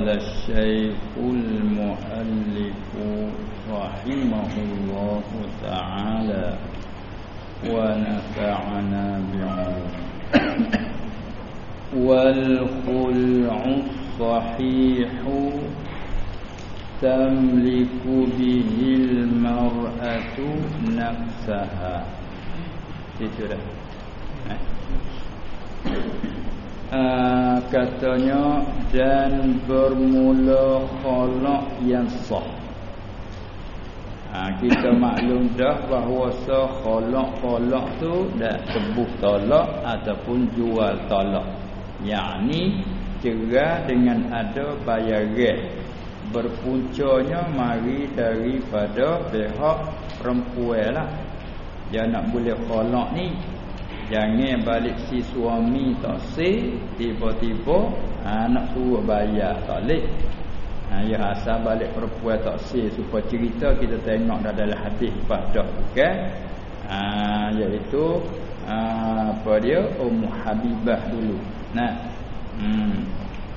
قال الشيخ المؤلف رحمه الله تعالى ونفعنا بعلومه والخلع الصحيح تملك به المرأة نفسها itu dah? Uh, katanya dan bermula khalaq yang sah. Ha, kita maklum dah bahawa khalaq-khalaq tu dah tebuh talak ataupun jual talak yakni cerah dengan ada bayaran. Berpuncanya mari daripada pihak perempuan lah. Dia nak boleh khalaq ni Jangan balik si suami tak si Tiba-tiba ha, Nak suruh bayar tak boleh ha, Ya asal balik perempuan tak si Supaya cerita kita tengok dah dalam hadis pada bukan ha, Iaitu ha, Apa dia? Ummu Habibah dulu. Nah hmm,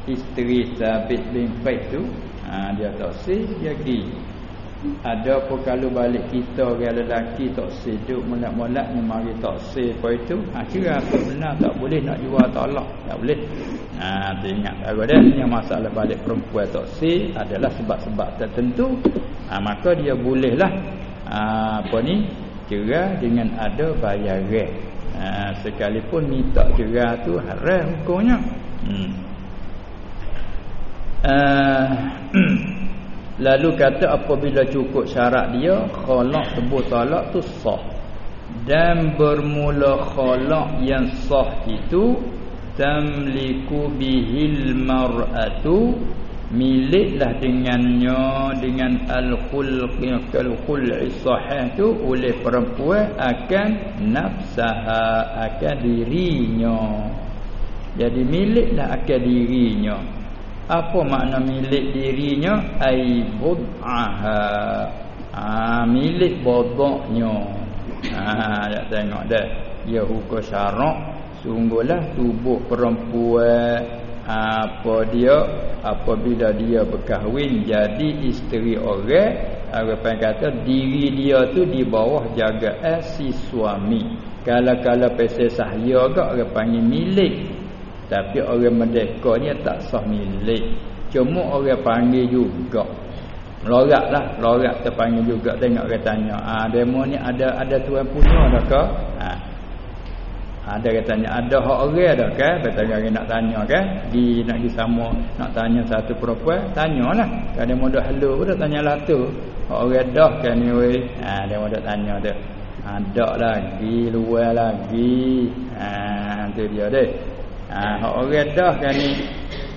Isteri Sabit bin Faid tu ha, Dia tak si Dia pergi ada apa kalau balik kita orang lelaki tak seduk molek-molek ni mari tak se apa itu ha kira apa benar tak boleh nak jual tolak tak boleh. Ha ingat kalau dia. Yang masalah balik perempuan tak se adalah sebab-sebab tertentu. Ha maka dia bolehlah ha, apa ni kira dengan ada bayaran ha sekalipun minta kira tu haram hukumnya. Hmm. Uh, Lalu kata apabila cukup syarat dia Khalak tebuh talak tu sah. Dan bermula khalak yang sah itu Tamliku bihil mar'atu Miliklah dengannya Dengan Al-khul'i sahih tu Oleh perempuan akan nafsaha Akan dirinya. Jadi miliklah akan dirinya apa makna milik dirinya? Ai bud'aha. Ah milik bodoknya. Ah ya tengok dah dia hukum syarak. Sungguhlah tubuh perempuan. Apa dia? Apabila dia berkahwin jadi isteri orang. Apa yang kata diri dia tu di bawah jagaan si suami. Kalau-kalau pesel sahaya agak orang panggil milik tapi orang merdeka ni tak sah milik. Cuma orang panggil juga. Lorak lah. Lorak terpanggil juga. Tengok orang tanya. Ah, demo ni ada ada tuan punya dah ke? Ha. Ada katanya. Ada hak orang dah ke? Betul orang nak tanya ke? Di, nak pergi sama. Nak tanya satu perempuan. Tanyalah. Kalau dia mudah halu pun dah tanya lah tu. Hak orang dah kan ni weh. Ha, dia mudah tanya tu. Ada lagi. Luar lagi. Ha, tu dia deh. Ha orang dah kan ni.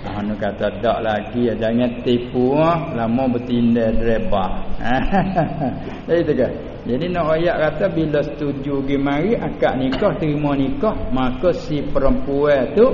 Ha nak kata dak lagi jangan tipu ah lama bertindak dreba. Jadi tu. Jadi nak ayat kata bila setuju pergi mari akad nikah terima nikah maka si perempuan tu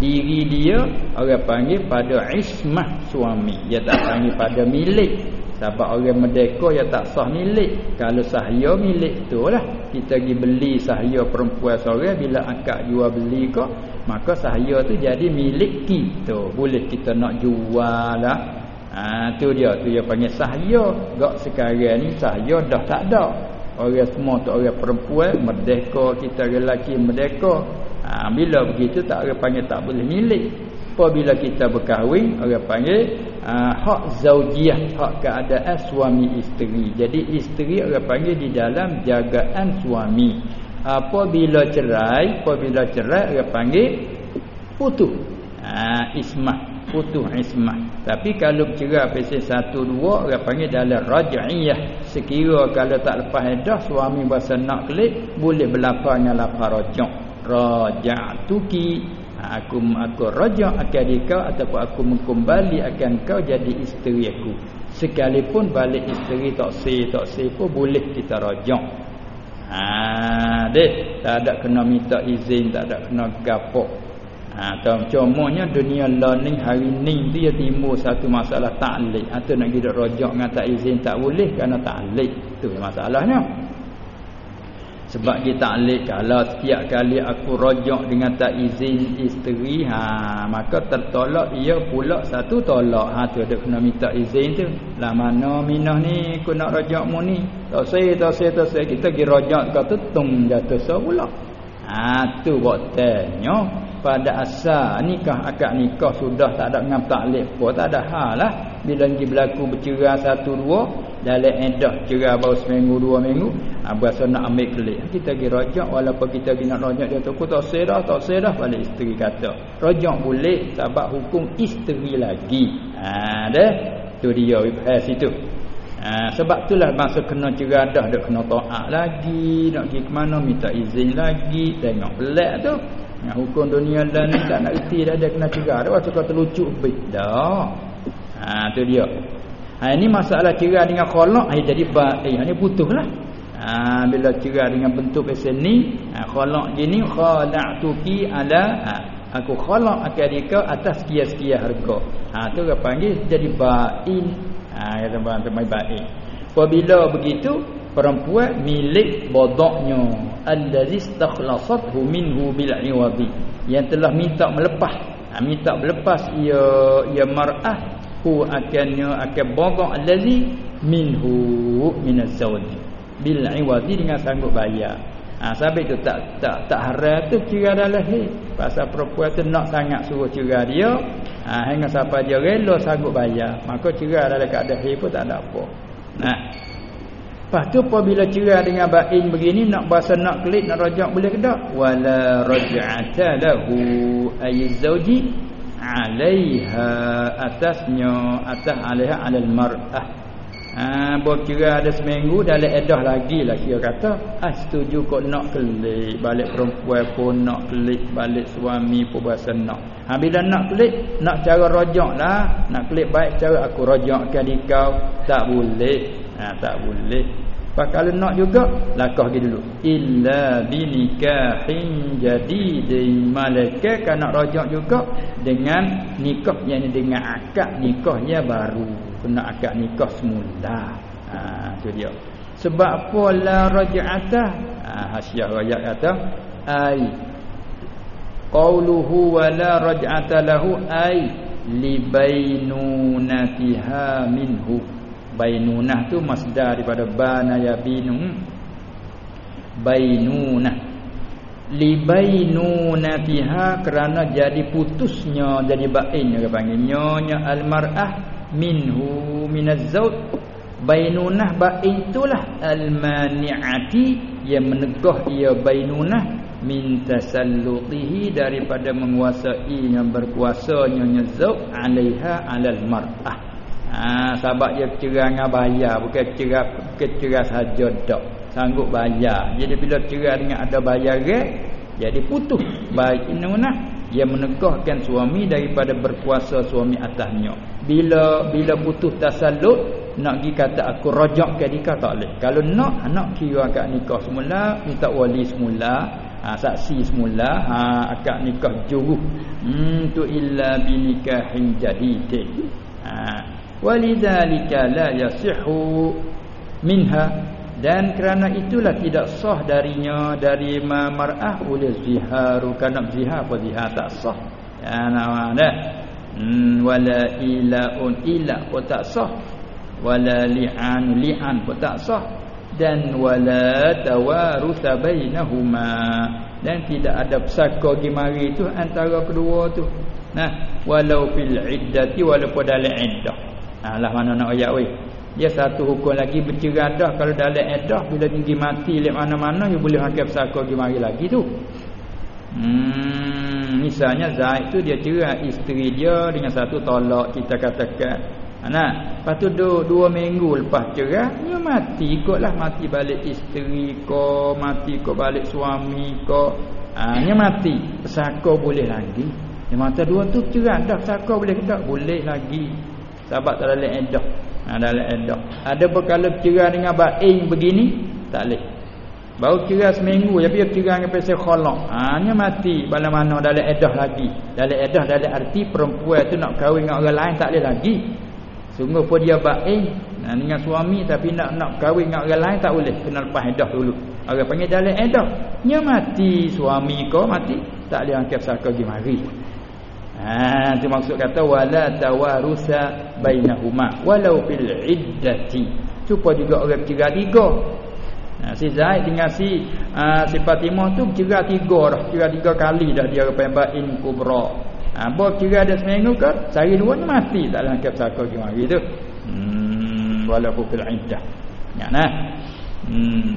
diri dia orang panggil pada ismah suami. Dia tak panggil pada milik. Sebab orang merdeka ya tak sah milik. Kalau sahaya milik tu lah. Kita pergi beli sahaya perempuan seorang bila akad jual beli kok maka sahaya tu jadi milik kita. Boleh kita nak jual lah. Ha tu dia. Tu dia panggil sahaya. Gak sekarang ni sahaya dah tak ada. Orang semua tu orang perempuan merdeka kita lelaki merdeka. Ha bila begitu tak orang panggil tak boleh milik. Apabila kita berkahwin orang panggil ha, hak zaujiah hak keadaan suami isteri. Jadi isteri orang panggil di dalam jagaan suami apabila cerai apabila cerai dia panggil putus ha ismah. Putus ismah. Tapi kalau cerai pasal satu dua dia panggil dalam raj'iyah. Sekira kalau tak lepas dah suami bahasa nak kelik boleh berlapangnya lapar rajak raja'tuki. Aku aku rajak akan dikau ataupun aku mengkembali akan kau jadi isteri aku. Sekalipun balik isteri tak sah tak sah pun boleh kita rajak Ha deh tak ada kena minta izin tak ada kena gapok. Ha cumanya dunia learning hari ni dia timbul satu masalah taklik atau nak gidak rojak dengan tak izin tak boleh kerana taklik tu masalahnya. Sebab dia taklid kalau setiap kali aku rojak dengan tak izin isteri ha maka tertolak ia pula satu tolak. Ha tu ada kena minta izin tu. Lah mana minah ni aku nak rojakmu ni? Tak saya tak saya tak saya kita pergi rojak kata tung jatuh so pula. Ha tu buat tanya. Pada asal nikah akad nikah sudah tak ada ngam taklid pun tak ada hal lah. Bila pergi berlaku bercerai satu dua dalam edah cerai baru seminggu dua minggu berasa nak ambil kelik. Kita pergi rojak walaupun kita pergi nak rojak dia tu tak sedah tak sedah balik isteri kata. Rojak boleh sebab hukum isteri lagi. Ha, tu dia wibhas itu. Ha, sebab itulah masa kena cerai dah kena taat lagi nak pergi ke mana minta izin lagi tengok pelik tu. Ha, hukum dunia dan ni tak nak reti dah dia kena cerai dah waktu kau terlucuk dah. Ha, tu dia. Ha ini masalah cerai dengan khalaq ai jadi baik. Ha ni putuslah. Ha bila cerai dengan bentuk pesen ni, ha khalaq gini khala'tuki ala ha, aku khalaq akadika atas sekian-sekian harga. Ha tu dia panggil jadi bain. Ha kata bang tu mai bain. Apabila begitu perempuan milik bodoknya allazi istakhlasathu minhu bil iwadi yang telah minta melepas ha, minta melepas ia ia mar'ah hu akannya akan bogok allazi minhu min az-zawj bil iwazi dengan sanggup bayar. Ha sampai tu tak tak tak haram tu cerai dah lahir pasal perempuan tu nak sangat suruh cerai dia. Ha hingga siapa dia rela sanggup bayar. Maka cerai dalam keadaan lahir pun tak ada apa. Nah Lepas tu apabila cerai dengan bain begini nak bahasa nak klik nak rajak boleh ke tak? Wala raj'ata lahu ay zawji alaiha atasnya atas alaiha alal mar'ah ha berkira ada seminggu dalam edah lagi lah kira kata. Ah setuju kok nak kelik balik perempuan pun nak kelik balik suami pun berasa nak. Ha bila nak kelik nak cara rojak lah. Nak kelik baik cara aku rojakkan di kau tak boleh. Ha tak boleh. Pak kalau nak juga lakah pergi dulu. Illa binikahin jadidin. Malaikat kan nak rajak juga dengan nikah yang dengan akad nikahnya baru. Kena akad nikah semula. Ha tu dia. Sebab apa? La raj'ata? Ha hasiah rajak kata ai. Qauluhu wa la raj'ata lahu ai. Libainunatiha minhu. Bainunah tu masdar daripada bana yabinu. Bainunah. Li bainuna fiha kerana jadi putusnya jadi bain dia panggil. Nyonya al mar'ah minhu minaz zawj bainunah bain itulah al mani'ati yang menegah ia bainunah min tasallutihi daripada menguasai yang berkuasa nyonya zawj alaiha alal mar'ah Ha sebab dia cerai dengan bayar bukan cerai bukan cerai saja dak. Sanggup bayar. Jadi bila cerai dengan ada bayar jadi putus. Baik inuna dia menegahkan suami daripada berkuasa suami atasnya. Bila bila putus tasallut nak pergi kata aku rajakkan dia tak boleh. Kalau nak nak kira akad nikah semula, minta wali semula, ha, saksi semula, ha akad nikah juruh. Hmm tu illa binikahin jadid. Ha walidzalika la yasihu minha dan kerana itulah tidak sah darinya dari mar'ah oleh ziharu kana zihar apa? Zihar tak sah. Ya nama hmm, wala ilaun ila pun tak sah. Wala li'an li'an pun tak sah. Dan wala tawarus bainahuma. Dan tidak ada pesaka gimari itu antara kedua tu. Nah walau fil iddati walaupun dalam iddah. Alah mana nak ayat weh. Dia satu hukum lagi bercerai dah kalau dalam edah bila tinggi mati lek mana-mana dia boleh pakai pesaka pergi mari lagi tu. Hmm, misalnya Zaid tu dia cerai isteri dia dengan satu tolak kita katakan. Nah, lepas tu dua, dua minggu lepas cerai dia mati ikutlah mati balik isteri ko, mati ko balik suami ko. Ah, dia mati. Pesaka boleh lagi. Dia mata dua tu cerai dah pesaka boleh tak? Boleh lagi. Sahabat tak dalam edah. Ha, dalam edah. Ada perkara cerai dengan bain begini, tak boleh. Baru cerai seminggu, tapi dia cerai dengan pasal khalaq. Ha, dia mati pada mana dalam edah lagi. Dalam edah, dalam arti perempuan tu nak kahwin dengan orang lain, tak boleh lagi. Sungguh pun dia bain ha, dengan suami, tapi nak nak kahwin dengan orang lain, tak boleh. Kena lepas edah dulu. orang panggil dalam edah nya mati suami kau mati tak boleh angkat saka pergi mari ha maksud kata wala tawarusa bainahuma walau fil iddati. Supaya juga orang bercerai tiga. Ha, si Zaid dengan si uh, si Fatimah tu bercerai tiga dah. Bercerai tiga kali dah dia pembain kubra. Ha bercerai dah seminggu ke? Sehari dua ni mati tak boleh angkat saka pergi mari tu. Hmm walau fil iddah. Ya nah hmm.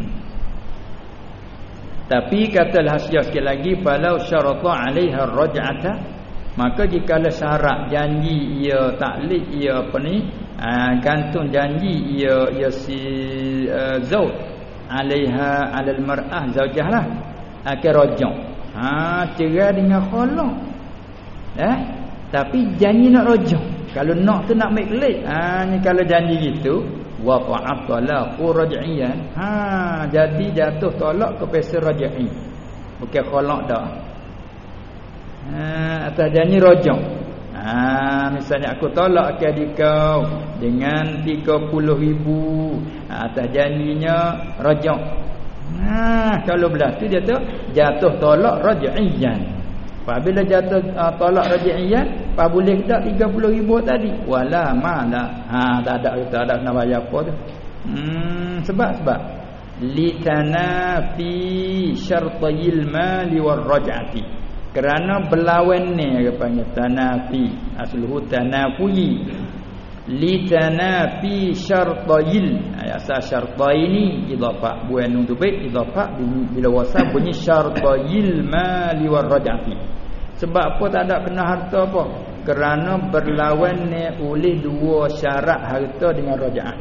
Tapi kata hasiah sikit lagi falau syarata 'alaiha raj'ata maka jika ada syarat janji ia taklid ia apa ni aa, ha, gantung janji ia ia si uh, zauj 'alaiha 'alal mar'ah zaujah lah. Akan rajak ha cerai dengan khalaq eh tapi janji nak rajak kalau nak tu nak make late. Ha ni kalau janji gitu waqa'at talaqu raj'iyan. Ha jadi jatuh tolak ke pasal raj'i. Bukan khalaq dah ha atas janji rajak ha misalnya aku tolak ke adik kau dengan 30000 ha, atas janjinya rajak ha kalau belah tu dia tu jatuh tolak raj'iyan Apabila jatuh uh, tolak raji'iyah, apa boleh tak 30 ribu tadi? Wala mala. Ha tak ada tak ada nak bayar apa tu. Hmm sebab sebab litanafi syartayil mali war raj'ati. Kerana berlawan ni apa panggil tanafi. Asluhu tanafuyi. Litanafi syartayil. Ayat sa syartaini idafah buan baik idafah bila wasab bunyi syartayil mali war raj'ati. Sebab apa tak ada kena harta apa? Kerana berlawan ni oleh dua syarat harta dengan raja'at.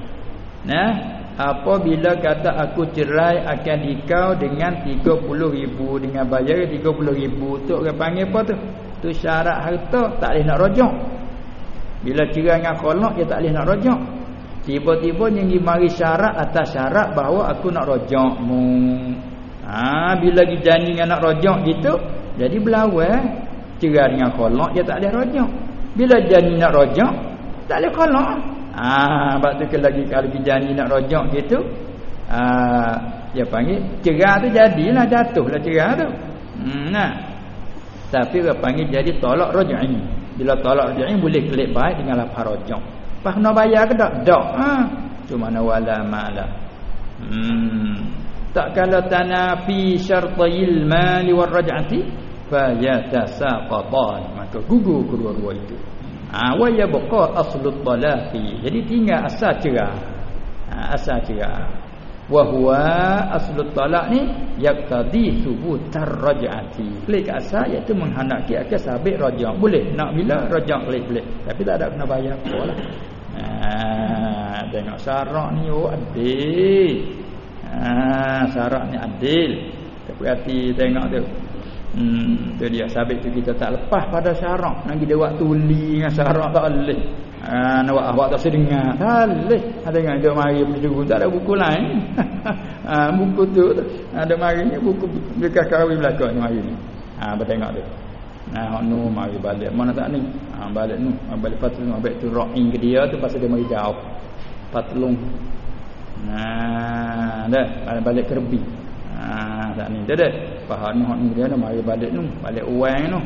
Nah, apabila kata aku cerai akan dikau dengan 30 ribu dengan bayar 30 ribu tu orang panggil apa tu? Tu syarat harta tak boleh nak rajak. Bila cerai dengan kholok dia tak boleh nak rajak. Tiba-tiba yang mari syarat atas syarat bahawa aku nak rajakmu. Ha, bila janji dengan nak rajak gitu, jadi berlawan cerai dengan kholak dia tak boleh rojak bila janji nak rojak tak boleh kholak ah sebab tu lagi kalau janji nak rojak gitu ah dia panggil cerai tu jadilah jatuhlah cerai tu. Hmm, nah. Tapi dia panggil jadi tolak rojaknya bila tolak rojaknya boleh kelip baik dengan lapar rojak apa kena bayar ke tak? tak ha. cuma wala ma'la. Hmm. tak kalau tanafi syartayil mali war raj'ati fayatasaqatan maka gugur kedua-dua itu ha wa yabqa aslut talaqi. Jadi tinggal asal cerai ha, asal cerai wa huwa aslut talaq ni yaqtadi thubut tarja'ati klik asal iaitu menghendaki akan sabit rajak. Boleh nak bila rajak klik-klik. Tapi tak ada kena bayar apalah ha tengok syarat ni oh adil. Ha syarat ni adil. Tapi hati tengok tu Hmm, tu dia sabit tu kita tak lepas pada syarak. Nak dia waktu li dengan syarak tak boleh. Ha nak buat awak tak sedengar. Tak boleh. Ada dengan dia mari berjuru tak ada buku lain. ha buku tu ada mari ni buku bekas kawin belaka ni mari ni. Ha bertengok tu. Nah, nu mari balik. Mana tak ni? Ha balik nu. Ha, balik patlung abek tu rocking ke dia tu pasal dia mari jauh. Patlung. Nah, dah balik, balik kerbi. Ha tak ni dah dah. Faham ni dia nak mari balik tu, balik uang tu.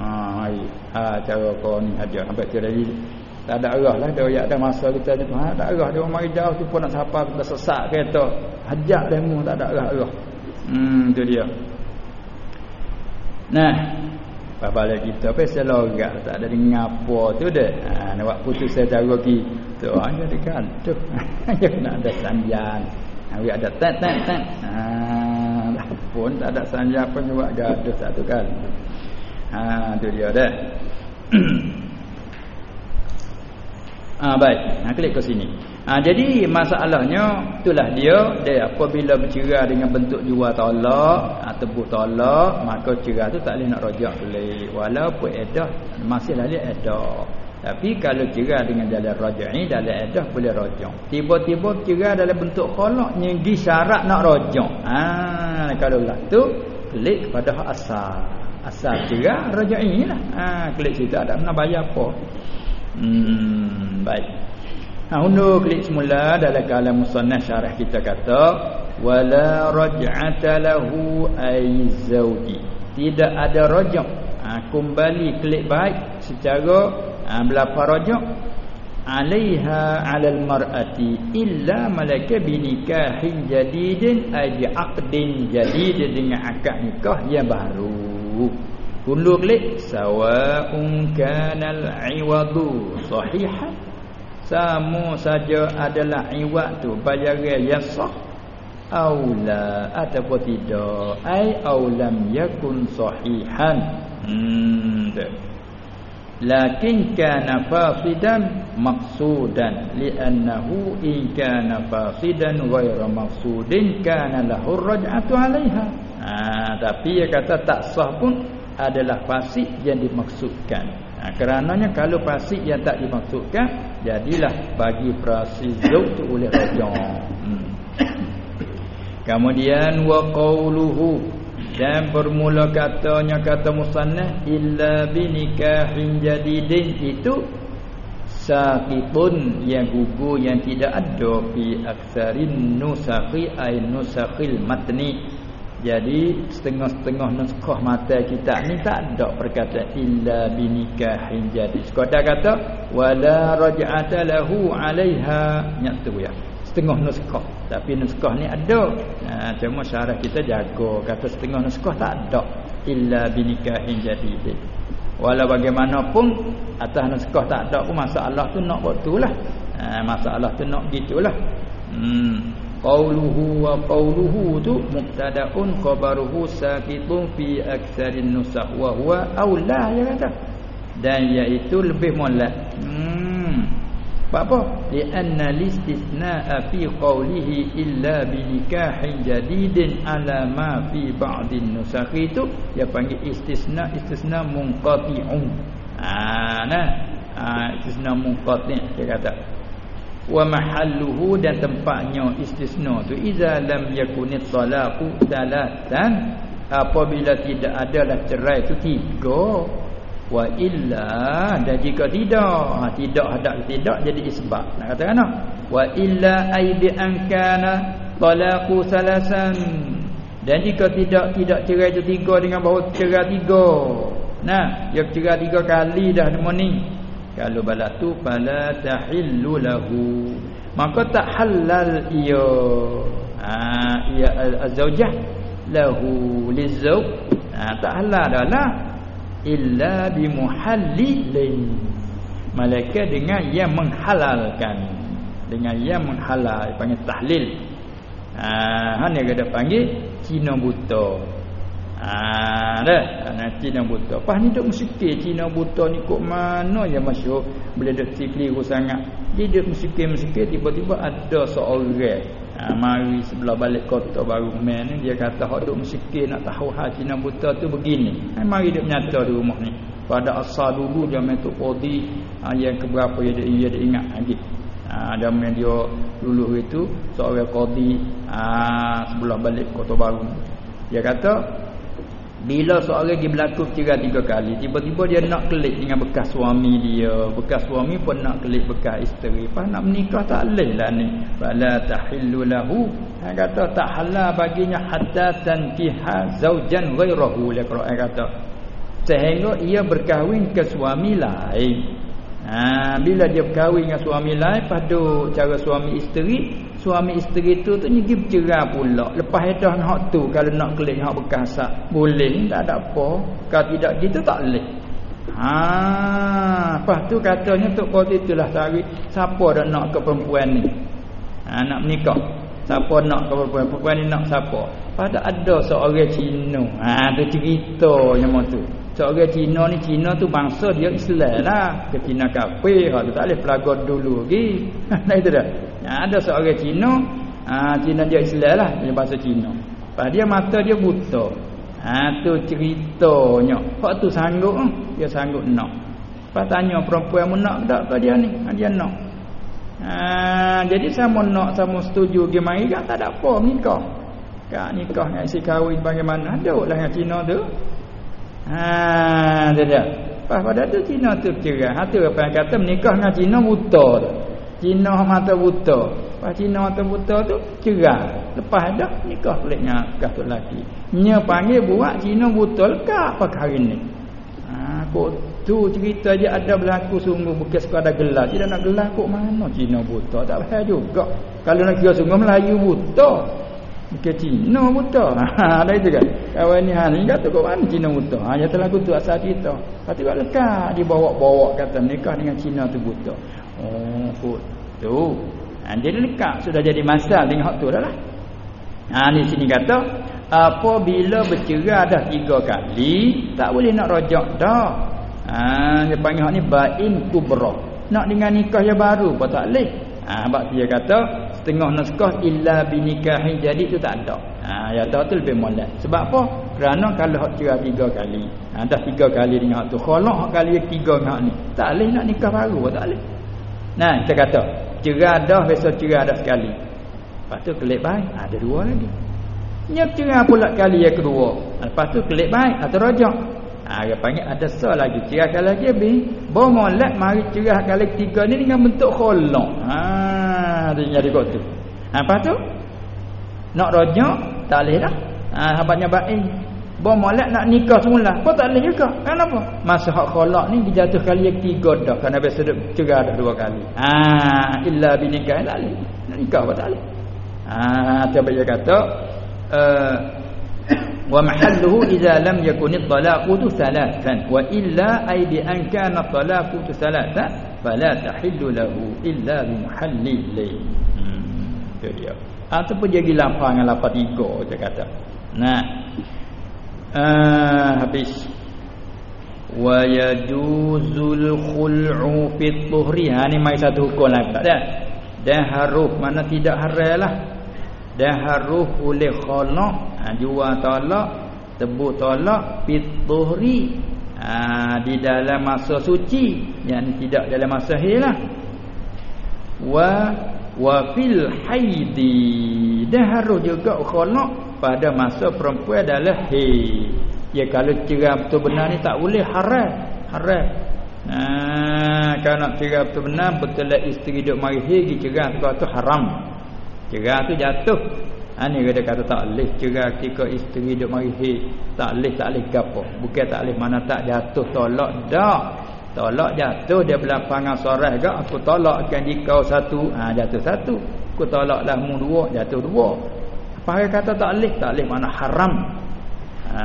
Ha mari. Ha cara kau ni aja sampai tu dari tak ada arah lah dia ada masa kita ni ha tak arah dia mari jauh tu pun nak sapa kita sesak kereta. Hajat demo tak ada arah-arah. Hmm tu dia. Nah, apa balik kita pasal logak tak ada dengan apa tu dah. Ha nak buat putus saya cara ki. Tu aja dekat tu. Aja nak ada sanjan. Hari ada tet tet tet. Ha pun tak ada sanja pun buat gaduh satu kan. Ha tu dia dah. Ah ha, baik. Ha klik ke sini. Ha jadi masalahnya itulah dia dia apabila bercerai dengan bentuk jual tolak atau tolak maka cerai tu tak boleh nak rojak boleh walaupun edah masih lagi edah. Tapi kalau cerai dengan jalan rajai dalam edah boleh rajak. Tiba-tiba cerai dalam bentuk kholak nyegi syarat nak rajak. Ha kalau lah tu klik kepada asal. Asal cerai rajai lah. Ha klik situ ada nak bayar apa. Hmm baik. Ha undur klik semula dalam kalam musannaf syarah kita kata wala raj'ata lahu ay zawji tidak ada rajak ha, kembali klik baik secara ha, berapa rajak alaiha alal mar'ati illa malaka binikahin jadidin aj aqdin jadid dengan akad nikah yang baru. Kullu klik sawa'un kanal iwadu sahihan sama saja adalah iwad tu bayaran yang sah aula ataupun tidak. Ai aulam yakun sahihan. Hmm lakin kana fasidan maqsudan li'annahu in kana fasidan ghayra maqsudin kana lahu raj'atu 'alayha ha, tapi dia kata tak sah pun adalah fasik yang dimaksudkan. Ha, kerananya kalau fasik yang tak dimaksudkan jadilah bagi prasi zauj oleh raja. Hmm. kemudian wa qawluhu dan bermula katanya kata musannah illa binikahin jadidin itu saqitun yang gugur yang tidak ada fi aktsarin nusakhi ay nusakhil matni. Jadi setengah-setengah nuskah mata kita ni tak ada perkataan illa binikahin jadid. Sekadar kata wala raj'ata lahu 'alaiha nyatu ya setengah nuskah tapi nuskah ni ada. Ha, cuma syarat kita jaga. Kata setengah nuskah tak ada illa binikahin jadid walau bagaimanapun atas nuskah tak ada pun masalah tu nak betul lah ha, masalah tu nak gitulah. Hmm. Qauluhu wa qauluhu tu mubtadaun khabaruhu sakitun fi aktsarin nusakh wa huwa aula ya kata. Dan iaitu lebih molek. Hmm sebab apa? Lianna listisna'a fi qawlihi illa binikahin jadidin ala ma fi ba'din nusakhi itu dia panggil istisna istisna munqati'un. Ah nah. Ah istisna munqati' dia kata. Wa mahalluhu dan tempatnya istisna tu iza lam yakunit talaqu talatan apabila tidak adalah cerai itu tiga wa illa dan jika tidak ha, tidak hadap tidak jadi isbat. Nak kata kan wa illa ai bi ankana talaqu salasan. Dan jika tidak tidak cerai itu tiga dengan bahawa cerai tiga. Nah dia cerai tiga kali dah semua ni. Kalau balatu fala tahillu lahu. Maka tak halal ia. Ha ia azwajah lahu lizauj ha, tak halal dah lah illa bimuhallilin. Malaikat dengan yang menghalalkan. Dengan yang menghalal panggil tahlil. Ha ni dia panggil cina buta. Ha dah ana cina buta. Pas ni duk musikir cina buta ni kok mana yang masyhur boleh dak keliru sangat. Dia duk musikir-musikir tiba-tiba ada seorang ha, mari sebelah balik kota baru main ni dia kata hak duk miskin nak tahu hal Cina buta tu begini. Ha, mari dia menyata di rumah ni. Pada asal dulu dia main tu kodi ha, yang keberapa dia, dia, dia ingat lagi. Ha, dia main dia dulu itu seorang kodi ha, sebelah balik kota baru. Dia kata bila seorang lagi berlaku kira tiga kali Tiba-tiba dia nak kelik dengan bekas suami dia. Bekas suami pun nak kelik bekas isteri. Lepas nak menikah tak boleh lah ni. Fala tahillu lahu. Dia kata tak halal baginya Hatta tankiha zawjan ghairahu Dia kata. Sehingga ia berkahwin ke suami lain. Ha, Bila dia berkahwin dengan suami lain Pada cara suami isteri suami isteri tu tu pergi bercerai pula. Lepas dah hak tu kalau nak kelik hak bekas boleh tak ada apa. Kalau tidak gitu tak boleh. Ha lepas tu katanya tok kau itulah tarik siapa dah nak ke perempuan ni? Ha, nak menikah. Siapa nak ke perempuan? Perempuan ni nak siapa? Pada ada seorang Cina. Ha tu cerita yang tu seorang Cina ni Cina tu bangsa dia Islam lah ke Cina kafir ha tak boleh pelagar dulu lagi nah itu dah Ya, ada seorang Cina, ha, Cina dia Islam lah, dia bahasa Cina. Pas dia mata dia buta. Ha tu ceritanya. Hak tu sanggup, eh? dia sanggup nak. Pas tanya perempuan mu nak tak dia ni? Ha, dia nak. Ha, jadi sama nak sama setuju pergi mari tak ada apa nikah. Kak nikah dengan si kahwin bagaimana? Ada lah dengan Cina tu. Ha, dia dia. Pas pada tu Cina tu cerai. Ha tu apa yang kata menikah dengan Cina buta tu. Cina mata buta. Pas Cina tu buta tu cerai. Lepas dah nikah peliknya kah tu lagi. Nya panggil buat Cina buta lekak apa hari ni. Ha kok tu cerita dia ada berlaku sungguh bukan sekadar gelar. Tidak nak gelar kok mana Cina buta. Tak payah juga. Kalau nak kira sungguh Melayu buta. Bukan Cina buta. Ha ada kan. Kawan ni ha ni kata kok mana Cina buta. Ha yang telah kutu asal kita. Lepas tu lekak dibawa-bawa kata nikah dengan Cina tu buta. Oh, tu. Ha, jadi dekat sudah jadi masa dengan hak tu dah lah. Ha ni sini kata apabila bercerai dah tiga kali tak boleh nak rajak dah. Ha dia panggil hak ni bain kubra. Nak dengan nikah yang baru pun tak boleh. Ha sebab dia kata setengah naskah illa binikahin jadi tu tak ada. Ha ya tahu tu lebih molek. Sebab apa? Kerana kalau hak cerai tiga kali. Ha dah tiga kali dengan tu. Khalaq hak kali ketiga dengan ni. Tak boleh nak nikah baru tak boleh. Nah, kita kata cerai dah besok cerai dah sekali. Lepas tu kelip baik, ha, ada dua lagi. Nyap cerai pula kali yang kedua. Lepas tu kelip baik atau rojak. Ha, dia panggil ada sah lagi. Cerai kali lagi habis. Bawa molek mari cerai kali ketiga ni dengan bentuk kholong. Ha, dia jadi kot tu. Ha, lepas tu nak rojak tak boleh dah. Ha, habaknya baik. Bawa molek nak nikah semula. Apa tak boleh juga. Kenapa? Masa hak kholak ni dijatuh kali yang tiga dah. Kerana biasa cerai dah dua kali. Ah, illa binikah tak boleh. Nak nikah apa tak boleh. Ah, coba dia kata. Uh, wa mahalluhu idza lam yakun at-talaqu thalathan wa illa ay bi an kana at-talaqu thalathan fala tahillu lahu illa bi muhallil hmm tu dia. Ataupun dia gila apa dengan lapar tiga dia kata. Nah. Ah, habis. Wa yajuzul khul'u fi tuhri. Ha ni mai satu hukum lah tak ada dan haruf mana tidak haram lah. Dan haruf oleh khalaq ha, jual talak tebu talak fi tuhri ha, di dalam masa suci yang tidak dalam masa haid lah wa wa fil haidi dan harus juga khalaq pada masa perempuan adalah he. Ya kalau cerai betul benar ni tak boleh haram. Haram. Nah, kalau nak cerai betul benar betul lah isteri duk mari gi cerai tu haram. Cerai tu jatuh. Ha ni dia kata tak boleh cerai ketika isteri duk mari he. Tak boleh tak boleh gapo. Bukan tak boleh mana tak jatuh tolak dak. Tolak jatuh dia belapangan sorah gak aku tolak akan dikau satu. Ha jatuh satu. Aku tolaklah mu dua jatuh dua. Pakai kata tak boleh, tak boleh mana haram. Ha,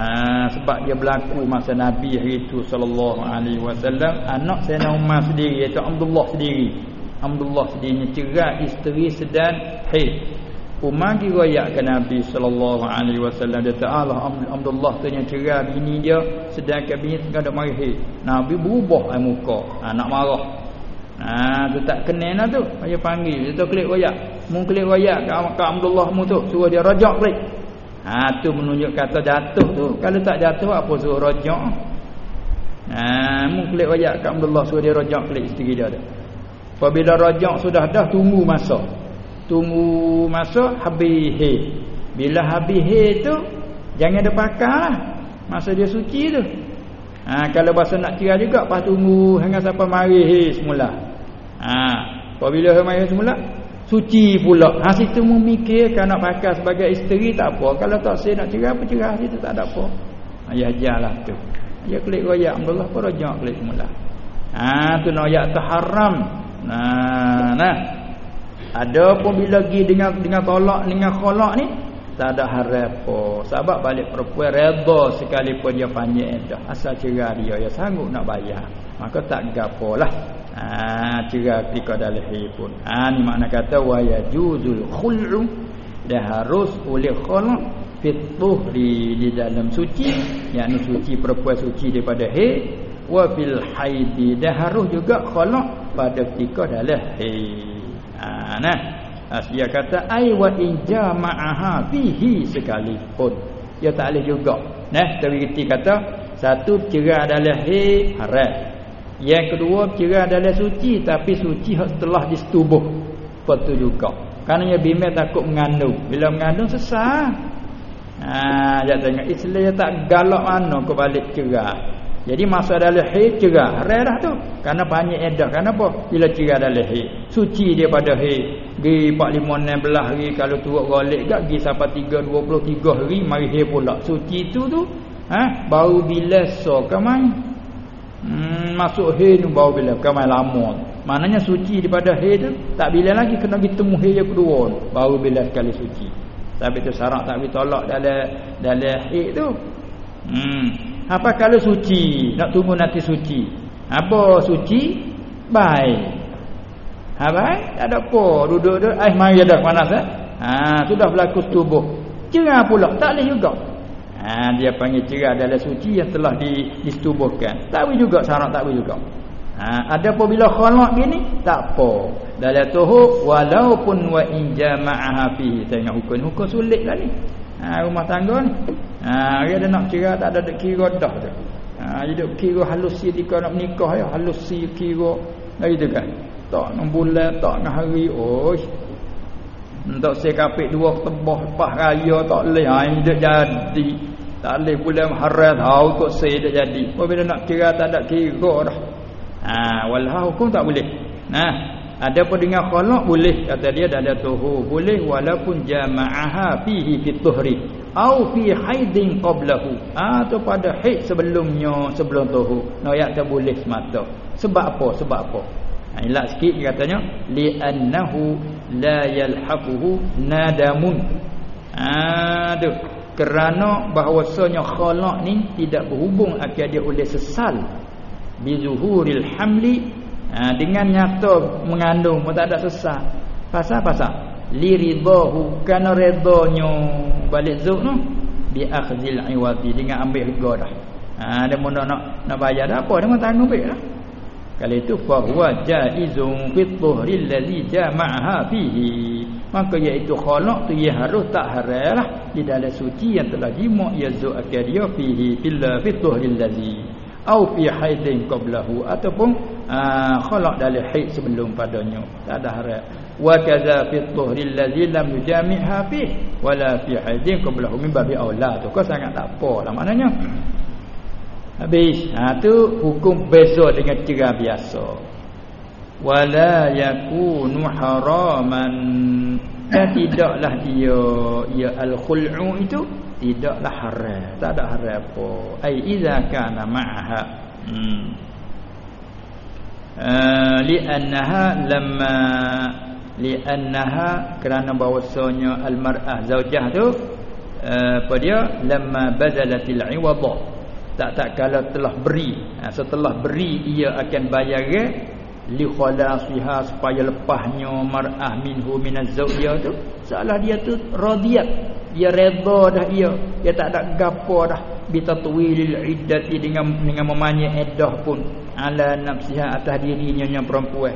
sebab dia berlaku masa Nabi itu sallallahu alaihi wasallam, anak Sayyidina Umar sendiri iaitu Abdullah sendiri. Abdullah sendiri cerai isteri sedang haid. Umar diriwayatkan Nabi sallallahu alaihi wasallam dia ta'ala Abdullah yang cerai bini dia sedangkan bini tengah ada mari haid. Nabi berubah air muka, ha, nak marah. Ha tu tak kenal lah tu. Dia panggil, dia tu klik royak. Mu klik royak ke, ke Abdullah mu tu suruh dia rajak klik. Ha tu menunjuk kata jatuh tu. Kalau tak jatuh apa suruh rajak? Ha mu klik royak ke Abdullah suruh dia rajak klik isteri dia tu. Apabila rajak sudah dah tunggu masa. Tunggu masa habis. Bila habis tu jangan ada pakarlah. Masa dia suci tu. Ha kalau bahasa nak cerai juga pas tunggu hingga sampai mari semula. Ha apabila mari semula suci pula. Ha situ memikirkan nak pakai sebagai isteri tak apa. Kalau tak saya nak cerai apa cerai situ tak ada apa. Ha ya jalah tu. Ya klik royak Alhamdulillah pun rojak klik semula. Ha tu noyak tu haram. Nah, nah. Ada pun bila pergi dengan dengan tolak dengan kholak ni tak ada harap apa. Sebab balik perempuan redha sekalipun dia panjang dah. Asal cerai dia ya sanggup nak bayar. Maka tak gapolah. Ha cerai ketika dalam pun. Ha ni makna kata wa yajuzul khul'u dah harus oleh khala fituh di di dalam suci yakni suci perempuan suci daripada haid wa fil haidi dah harus juga khala pada ketika dalam haid. Ha nah Asia kata ai wa in jama'aha fihi sekalipun. Ya tak boleh juga. Nah, kita kata satu cerai adalah haram. Yang kedua cerai adalah suci tapi suci setelah disetubuh. Betul juga. Kerana bimel takut mengandung. Bila mengandung sesat. Ha, dia tengok Islam tak galak mana kau balik cerai. Jadi masa dalam haid cerah. Haram dah tu. Kerana banyak edah. Kenapa? Bila cerah dalam haid. Suci dia pada haid. Gi 4, 5, 16 hari. Kalau turut golik tak. Gi sampai 3, 23 hari. Mari haid pula. Suci tu tu. Ha? Baru bila so kemai. Hmm, masuk haid tu baru bila. Kemai lama. Maknanya suci daripada haid tu. Tak bila lagi kena pergi temu haid yang kedua. Baru bila sekali suci. Tapi tu syarat tak boleh tolak dalam dalam haid tu. Hmm. Apa kalau suci? Nak tunggu nanti suci. Apa suci? Baik. Ha baik? Tak ada apa. Duduk duduk. Eh mari dah panas eh. Ha sudah berlaku tubuh. Cerah pula. Tak boleh juga. Ha dia panggil cerah adalah suci yang telah di disetubuhkan. Tak boleh juga syarat tak boleh juga. Ha ada apa bila khalaq gini? Tak apa. Dalam tuhu walaupun wa in jama'aha fihi. Tengok hukum-hukum sulitlah ni. Ha rumah tangga ni. Ha dia ada nak kira tak ada kira dah tu. Ha dia dek kira halus si dia nak menikah ya halus si kira. Ha gitu kan. Tak nak bulan tak nak hari oi. Untuk saya dua tebah lepas raya tak leh ha ini dak jadi. Tak leh bulan haram tahu kok saya dak jadi. Apabila nak kira tak ada kira dah. Ha walau hukum tak boleh. Nah ada pun dengan khalaq boleh kata dia dah ada tuhu boleh walaupun jama'aha fihi fi tuhri au fi haidin qablahu. Atau pada haid sebelumnya sebelum tuhu no ya tak boleh semata sebab apa? Sebab apa? Ha, ilak sikit dia katanya li annahu la yalhaquhu nadamun. Aduh kerana bahwasanya khalaq ni tidak berhubung akan dia oleh sesal. Bi zuhuril hamli. Ha, dengan nyata mengandung pun tak ada sesat pasal pasal li ridahu kana redonyo balik zuk tu bi akhdil iwati dengan ambil harga dah. Ha dia mun nak nak bayar dah apa dia tanggung baik dah. Kalau itu fa huwa jaizun fi dhuhril ladzi jama'aha fihi. Maka iaitu khalaq tu ia harus tak haram lah. Di dalam suci yang telah jima ia zuk akadia fihi illa fi dhuhril ladzi. Au fi haidin qablahu ataupun uh, khalaq dalam haid sebelum padanya tak ada harap. Wa kadza fi dhuhri allazi lam yujami'ha fi wala fi haidin qablahu min babi aula. Tu kau sangat tak apa lah maknanya. Habis ha tu hukum beza dengan cerah biasa. Wala yakunu haraman. Dan tidaklah dia ia al-khul'u itu tidaklah haram. Tak ada haram apa. Ai idza kana ma'aha. Hmm li'annaha lamma li'annaha kerana bahwasanya al-mar'ah zaujah tu uh, apa dia? Lamma badalatil 'iwadha tak tak kala telah beri. Ha, setelah beri ia akan bayar li khalasiha supaya lepasnya mar'ah minhu minaz zaujah tu salah dia tu radiyat dia redha dah ia dia tak ada gapo dah. Bitatwilil iddati dengan dengan memanya iddah pun. Ala nafsiha atas dirinya yang perempuan.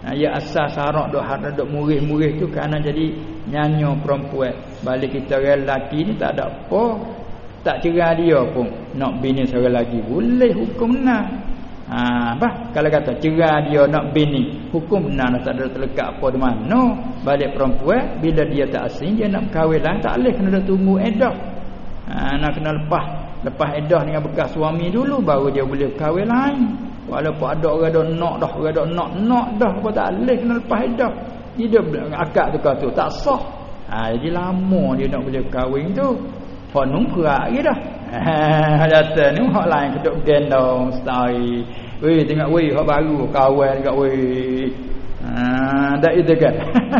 Ha, ya asal syarat dok hak dok murih-murih tu kerana jadi nyanyo perempuan. Balik kita orang lelaki ni tak ada apa. Tak cerai dia pun. Nak bini seorang lagi boleh hukum nah Ha, bah kalau kata cerai dia nak bini, hukum benar tak ada terlekat apa di mana. Balik perempuan bila dia tak asing dia nak kahwin lain tak boleh kena tunggu edah. Ha, nak kena lepas lepas edah dengan bekas suami dulu baru dia boleh kahwin lain. Walaupun ada orang dah nak dah, orang dah nak nak dah apa tak boleh kena lepas edah. Dia akad tu kata tak sah. Ha, jadi lama dia nak boleh kahwin tu. Kerak lagi dah. Ha data ni hak lain kedok gendong style. Wei tengok wei hak baru kawan dekat wei. Ha dak itu kan.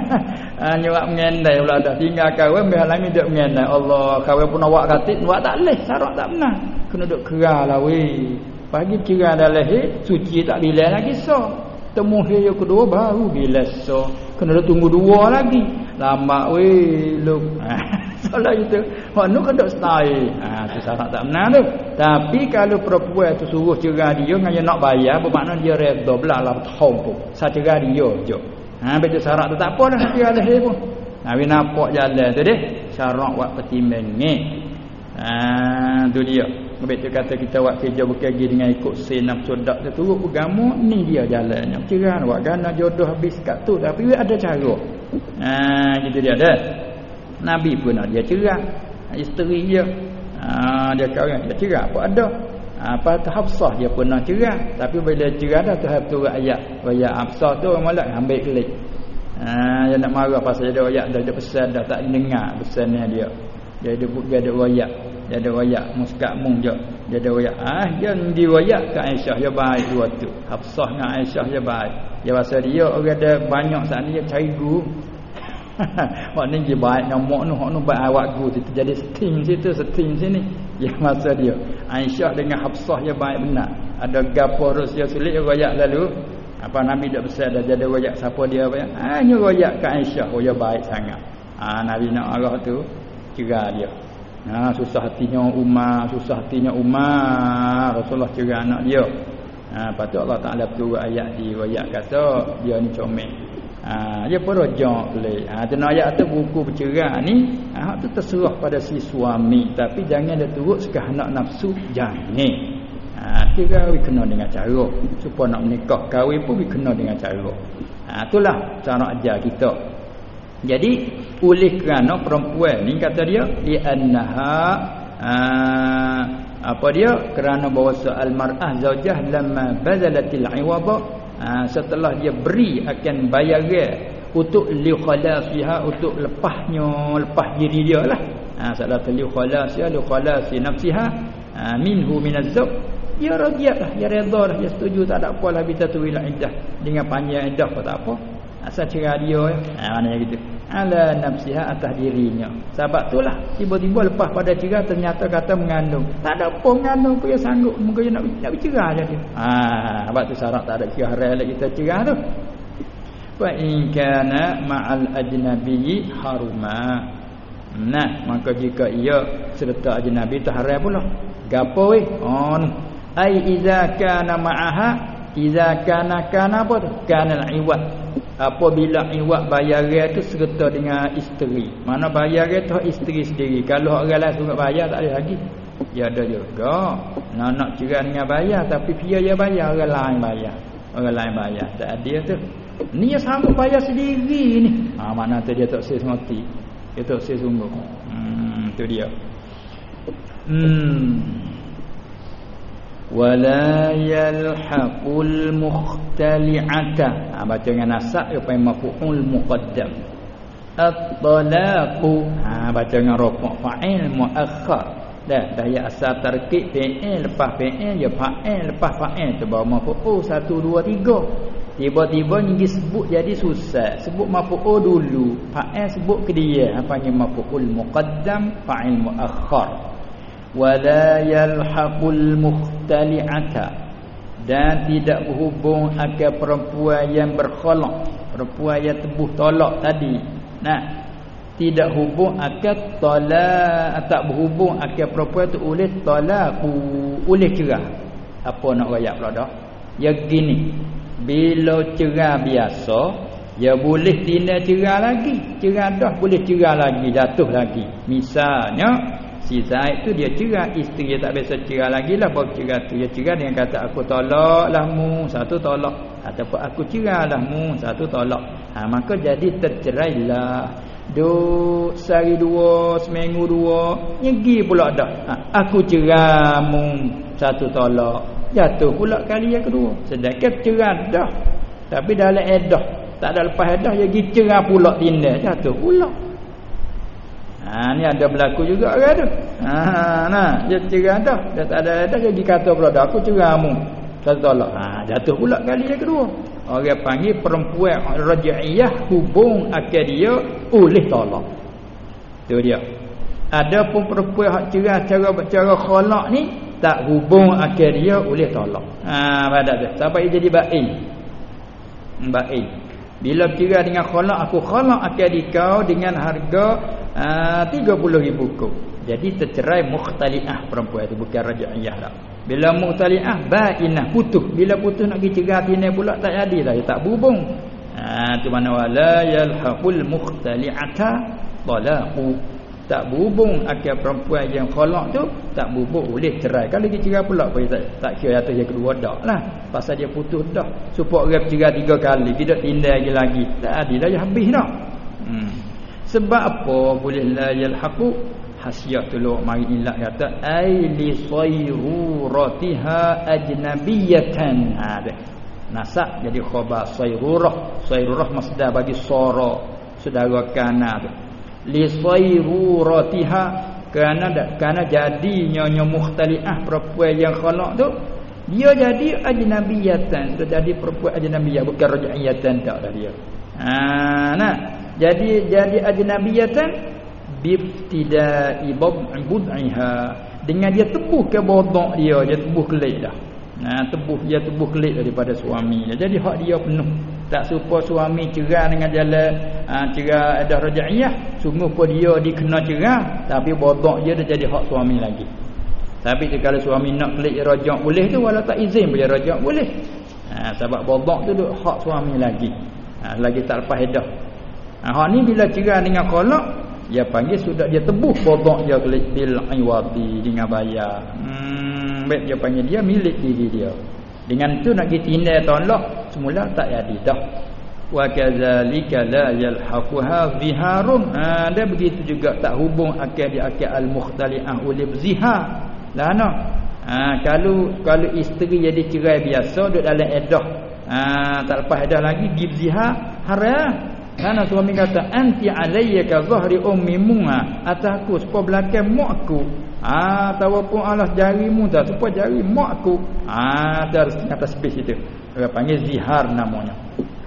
ha nyuak mengendai pula dah tinggal kawan biar lain duk mengendai. Allah kawan pun awak katik awak tak leh syarat tak benar. Kena duk kerah lah wei. Pagi kira dah lahir suci tak bila lagi so. Temu yang kedua baru bila so. Kena tunggu dua lagi. Lama wei look. Solat itu. Hak nu kan dok style. Ha tu syarat tak benar tu. Tapi kalau perempuan tu suruh cerai dia dengan nak bayar bermakna dia redha belalah tahun pun. Sa cerai dia je. Ha betul syarat tu tak apa dah dia ada pun. Nabi nampak jalan tu deh. Syarat buat pertimbang ni. Ha tu dia. Habis tu kata kita buat kerja berkagi dengan ikut sen nafsu dak tu turut agama ni dia jalannya. Cerai buat gana jodoh habis kat tu tapi ada cara. Ha gitu dia dah. Nabi pun nak dia cerai isteri dia ha, dia kahwin dia cerai apa ada? Apa tu Hafsah dia pernah cerah. Tapi bila cerah dah tu tu ayat. Ayat Hafsah tu orang malah ambil kelik. Ha dia nak marah pasal ada ayat dah ada pesan dah tak dengar pesannya dia. Dia ada dia ada ayat dia ada ayat muskak mung je. Dia ada ayat ah yang diwayat ke Aisyah ya baik dua tu. Hafsah dengan Aisyah ya baik. Dia rasa dia orang ada banyak saat ni dia cari guru Mak ni dia baik nyamuk ni, hak ni baik awak guru situ jadi seting situ, seting sini. Ya masa dia. Aisyah dengan Hafsah ya baik benar. Ada gapo Rasul sulit royak lalu. Apa Nabi dak besar dah jadi royak siapa dia apa? Hanya royak ke Aisyah, oh ya baik sangat. Ha, Nabi nak arah tu cerah dia. Ha, susah hatinya Umar, susah hatinya Umar. Rasulullah cerah anak dia. Ha, patut Allah Taala turun ayat di royak kata dia ni comel. Ha, dia pun rojak pelik. Ha, tu ayat tu buku bercerai ni. Ha, tu terserah pada si suami. Tapi jangan dia turut sekah nak nafsu. Jangan. Ha, kira we kena dengan cara. Supaya nak menikah kahwin pun we kena dengan cara. Ha, itulah cara ajar kita. Jadi, oleh kerana perempuan ni kata dia. Di annaha. Ha, apa dia? Kerana bahawa soal mar'ah zaujah lama bazalatil iwabah ha, setelah dia beri akan bayaran untuk li khalasiha untuk lepasnya lepas diri dia lah. Ha salat li khalasiha li khalasi nafsiha ha, minhu minaz dia radiyat lah dia redha lah dia setuju tak ada apa lah bisa tu iddah dengan panjang iddah tak apa. Asal cerah dia ha mana gitu ala nafsiha atas dirinya. Sebab itulah tiba-tiba lepas pada cerah ternyata kata mengandung. Tak ada apa mengandung pun dia sanggup mungkin nak nak bercerah je dia ha sebab tu syarat tak ada cerah rela kita cerah tu. Fa in kana ma'al ajnabi haruma. Nah maka jika ia serta ajnabi tu haram pula. Gapo weh? On. Ai iza kana ma'aha iza kana kana apa tu? Kana al-iwad apabila iwak bayaran tu serta dengan isteri. Mana bayaran tu? Isteri sendiri. Kalau orang lain suruh bayar tak ada lagi. Ya ada juga. Nak nak cerai dengan bayar tapi dia ya bayar. Orang lain bayar. Orang lain bayar. Tak ada tu. Ni yang sanggup bayar sendiri ni. Ha, mana tu dia tak ses mati dia tak ses sungguh hmm, tu dia. Hmm wala yalhaqul mukhtali'ata. Ha, baca dengan nasab dia panggil maf'ul muqaddam. At-talaqu. Ha, baca dengan rafa' fa'il muakhar dah dah ya asal tarkib fi'il lepas fi'il ya fa'il lepas fa'il. Tu bawa maf'ul 1 2 3 tiba-tiba ni disebut jadi susah. Sebut maf'ul dulu fa'il sebut ke dia. Apa ni maf'ul muqaddam fa'il muakhar wala yalhaqul mukhtali'ata dan tidak berhubung akan perempuan yang berkhalaq perempuan yang tebuh tolak tadi. Nah tidak hubung akan tolak tak berhubung akan perempuan tu oleh tolak oleh cerah. Apa nak royak pula dah? Ya gini bila cerah biasa ya boleh tina cerah lagi. Cerah dah boleh cerah lagi jatuh lagi. Misalnya si Zaid tu dia cerai isteri dia tak biasa cerai lagi lah baru cerai tu. Dia cerai dengan kata aku tolak lah mu. Satu tolak. Ataupun aku cerai lah mu. Satu tolak. Ha, maka jadi tercerai lah. Duk sehari dua seminggu dua nyegi pula dah. Ha, aku cerai mu. Satu tolak. Jatuh pula kali yang kedua. Sedangkan cerai dah. Tapi dalam edah tak ada lepas edah dia cerai pula tindak jatuh pula Ha ni ada berlaku juga kan tu. Ha nah dia cerai dah. Dah tak ada dah jadi kata pula dah aku cerai mu. Satu tolak. Ha jatuh pula kali yang kedua. Orang panggil perempuan raj'iyah hubung akal dia oleh tolak. Tu dia. Ada pun perempuan hak cerai cara cara khalaq ni tak hubung akal dia oleh tolak. Ha pada tu. Sampai jadi bain. Bain. Bila cerai dengan khalaq aku khalaq akal dikau dengan harga Ah, tiga puluh ribu kub. Jadi tercerai mukhtali'ah perempuan itu bukan raja'iyah dah bila mukhtali'ah ba'inah putus bila putus nak pergi cerai tina pula tak jadi dah. Dia tak berhubung ha, tu mana wala yalhaqul mukhtali'ata talaqu. Tak berhubung akal perempuan yang khalaq tu tak berhubung boleh cerai. Kalau dia cerai pula pun tak, tak kira atas yang kedua dah lah. Pasal dia putus dah. Supaya orang cerai tiga kali tidak tindak lagi. Lagi tak adil dah habis dah. Hmm. Sebab apa boleh la yalhaqu? hasiah tulu mari ilat kata ai li sayruratiha ajnabiyatan. Ha dia. Nasab jadi khabar sayrurah. Sayrurah masdar bagi sara saudara kana tu. Li sayruratiha kerana kerana jadinya nya mukhtaliah perempuan yang khalaq tu dia jadi ajnabiyatan. Dia jadi perempuan ajnabiyah bukan raj'iyatan tak dah dia ha nah. Jadi jadi ajnabiyatan bibtida'i bud'iha. Dengan dia tebuh ke bodak dia dia tebuh kelik dah. Nah tebuh dia tebuh kelik daripada suami jadi hak dia penuh. Tak serupa suami cerah dengan jalan ha, cerah ada raja'iyah sungguh pun dia dikena cerah tapi bodak dia dah jadi hak suami lagi. Tapi kalau suami nak kelik rajak boleh tu walau tak izin boleh rajak boleh. Ha, sebab bodak tu duk hak suami lagi ha, lagi tak lepas dah ha, hak ni bila cerah dengan kolak dia panggil sudah dia tebuh bodak dia bil iwadi dengan bayar. Hmm baik dia panggil dia milik diri dia. Dengan tu nak kita tindai tolak semula tak jadi dah. Wa kadzalika la yalhaquha ziharun ha dia begitu juga tak hubung akal dia akal al mukhtali'ah ulil zihar lah ha kalau kalau isteri jadi cerai biasa duduk dalam edah ha tak lepas edah lagi gib zihar haram Karena suami kata anti alayya ka zahri ummi munga ataku sepo belakang mak aku. Ah ataupun Allah jarimu dah sepo jari mak aku. Ah dar atas space itu. Dia panggil zihar namanya.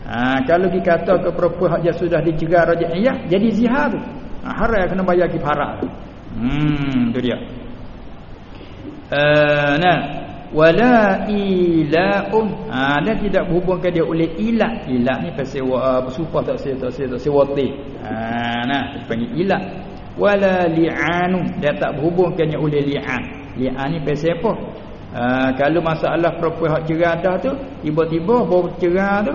Ah kalau dikata ke perempuan hak dia sudah dicegar raja ayah jadi zihar tu. Ah haram kena bayar kifarah. Hmm tu dia. Uh, nah wala ilaun. Ha dia tidak berhubungkan dia oleh ilat ilat ni pasal uh, bersumpah tak saya tak saya tak saya wati ha nah dipanggil ilat wala li'anu. Dia tak berhubungkannya oleh li'an. Li'an ni pasal apa? Ha, kalau masalah perempuan hak cerai dah tu tiba-tiba baru cerai tu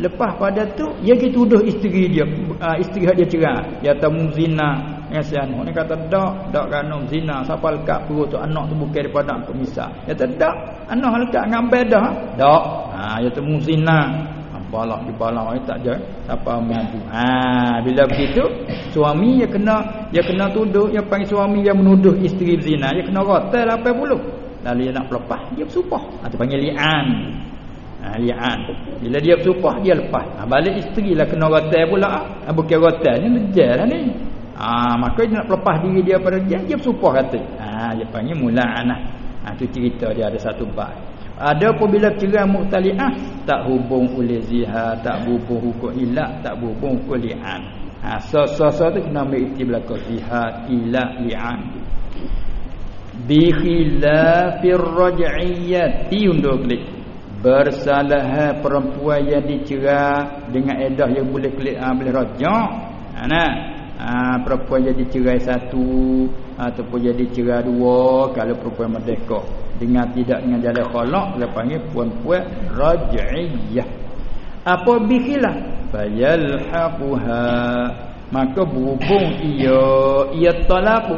lepas pada tu dia kita tuduh isteri dia. Uh, isteri dia cerai dia tamu zina yang sianu ni kata dak dak kanum zina siapa lekat perut tu anak tu bukan daripada aku misal dia kata dak anak lekat ngambil dah. Dak ha dia temu zina. Ha, balak di balak ni tak je siapa mengadu ha bila begitu suami dia kena dia kena tuduh dia panggil suami yang menuduh isteri zina dia kena rotel 80 lalu dia nak lepas dia bersumpah. Atau ha, panggil li'an. Ha, li'an. Bila dia bersumpah dia lepas. Ha, balik isteri lah kena rotel pula. Ha, bukan rotel ni lejar lah ni ha, maka dia nak lepas diri dia pada dia dia bersumpah kata. Ha, dia panggil mula'anah ha, tu cerita dia ada satu bab. Ada apabila cerai muhtali'ah tak hubung oleh zihar tak hubung hukum ilak tak hubung hukum li'an. Ha, so so so tu kena ambil ikti belakang zihar ilak li'an. Bi khilafir raj'iyyati untuk klik. Bersalah perempuan yang dicerai dengan edah yang boleh klik ha, boleh rajak ha, nah ha, perempuan jadi cerai satu ataupun jadi cerai dua kalau perempuan merdeka dengan tidak dengan jalan khalaq dia panggil perempuan raj'iyah apa bihilah fayalhaquha maka berhubung ia ia talabu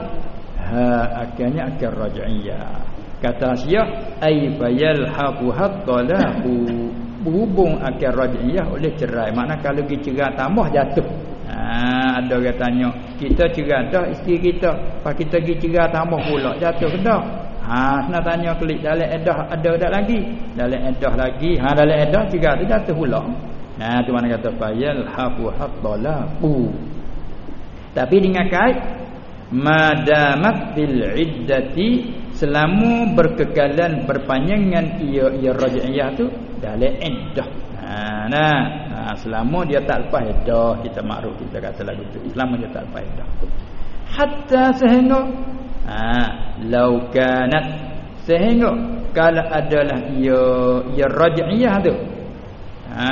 ha akhirnya akan raj'iyah kata syah ay fayalhaquha talabu berhubung akan raj'iyah oleh cerai makna kalau pergi cerai tambah jatuh Ha, ada orang tanya, kita cerai dah isteri kita, pas kita pergi cerai tambah pula jatuh ke dak? Ha, nak tanya klik dalam edah ada dak lagi? Dalam edah lagi. Ha dalam edah cerai tu jatuh pula. Nah, tu mana kata fayal hafu hatalaqu. Tapi dengan kait madamat bil iddati selama berkekalan berpanjangan ia ia raj'iyah tu dalam iddah. Ha, nah, ha, selama dia tak lepas dah kita makruf kita kata lagu tu. Selama dia tak lepas. Hatta sehingga ha, law kanat sehingga kalau adalah ia ia raj'iyah tu. Ha,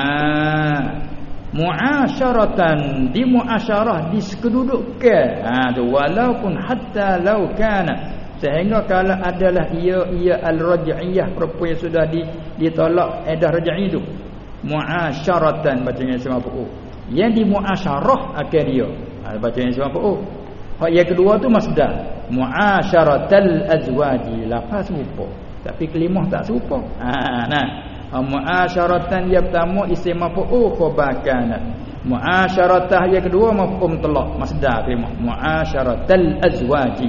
muasyaratan di muasyarah di kedudukan. Ha, tu walaupun hatta law kanat sehingga kalau adalah ia ia al-raj'iyah perempuan yang sudah ditolak edah raj'i tu muasyaratan bacanya semua fu yang di muasyarah dia. Ha, bacanya semua fu hak yang kedua tu masdar. Muasyaratal azwaji lafaz serupa. Tapi kelimah tak serupa. Ha nah. Ha, muasyaratan yang pertama isim maf'ul khabar kana muasyaratah yang kedua mafhum talak masdar terima muasyaratal azwaji.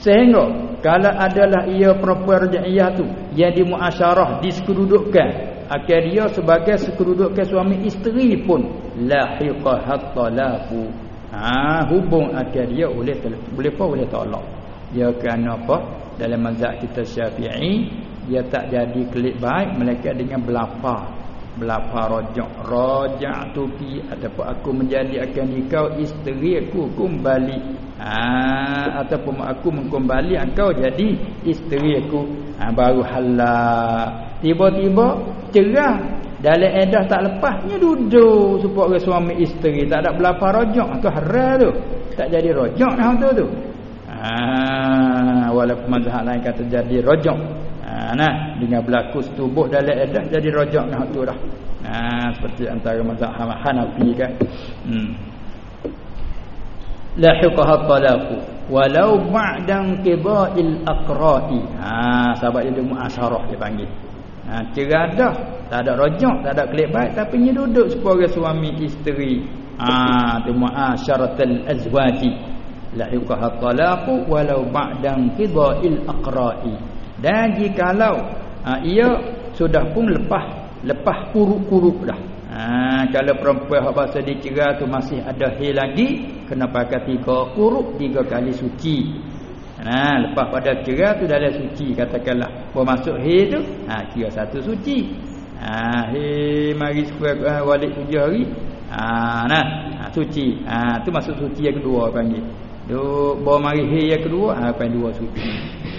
Sehingga kalau adalah ia perempuan raja'iyah tu yang dimuasyarah diskedudukkan akan dia sebagai sekedudukkan suami isteri pun. Lahiqahat talaqu ha hubung akan dia boleh boleh apa? Boleh tolak. Dia kerana apa? Dalam mazhab kita Syafi'i dia tak jadi klik baik melainkan dengan belapa belapa rojak. Rojak tu pi ataupun aku menjadi akan nikah isteri aku kembali ha, ataupun aku mengembali engkau jadi isteri aku. Ha, baru halal tiba-tiba cerah dalam edah tak lepasnya duduk supaya suami isteri tak ada belapa rojak tu haram tu tak jadi rojak dah tu tu ha, walaupun mazhab lain kata jadi rojak Ha, nah dengan berlaku setubuh dalam edah jadi rojak nah tu dah. Ha, seperti antara mazhab Hanafi kan. Hmm. Lahiqaha talaqu walau ba'da qida'il aqra'i. Ha sahabat dia muasyarah dia panggil. Ha cerai dah, tak ada rojak, tak ada kelip baik tapi dia duduk sebagai suami isteri. Ha tu muasyaratul azwaji. Lahiqaha talaqu walau ba'da qida'il aqra'i. Dan jikalau ha, ia sudah pun lepas lepas kuruk-kuruk dah. Ha, kalau perempuan hak bahasa dicerai tu masih ada hil lagi kena pakai tiga kuruk tiga kali suci. Ha, lepas pada cerai tu dalam suci katakanlah bermasuk hil tu ha kira satu suci. Ha hil mari sekurang uh, walik tujuh hari. Ha nah ha, suci. Ha tu masuk suci yang kedua panggil. Tu bawa mari hil yang kedua ha panggil dua suci.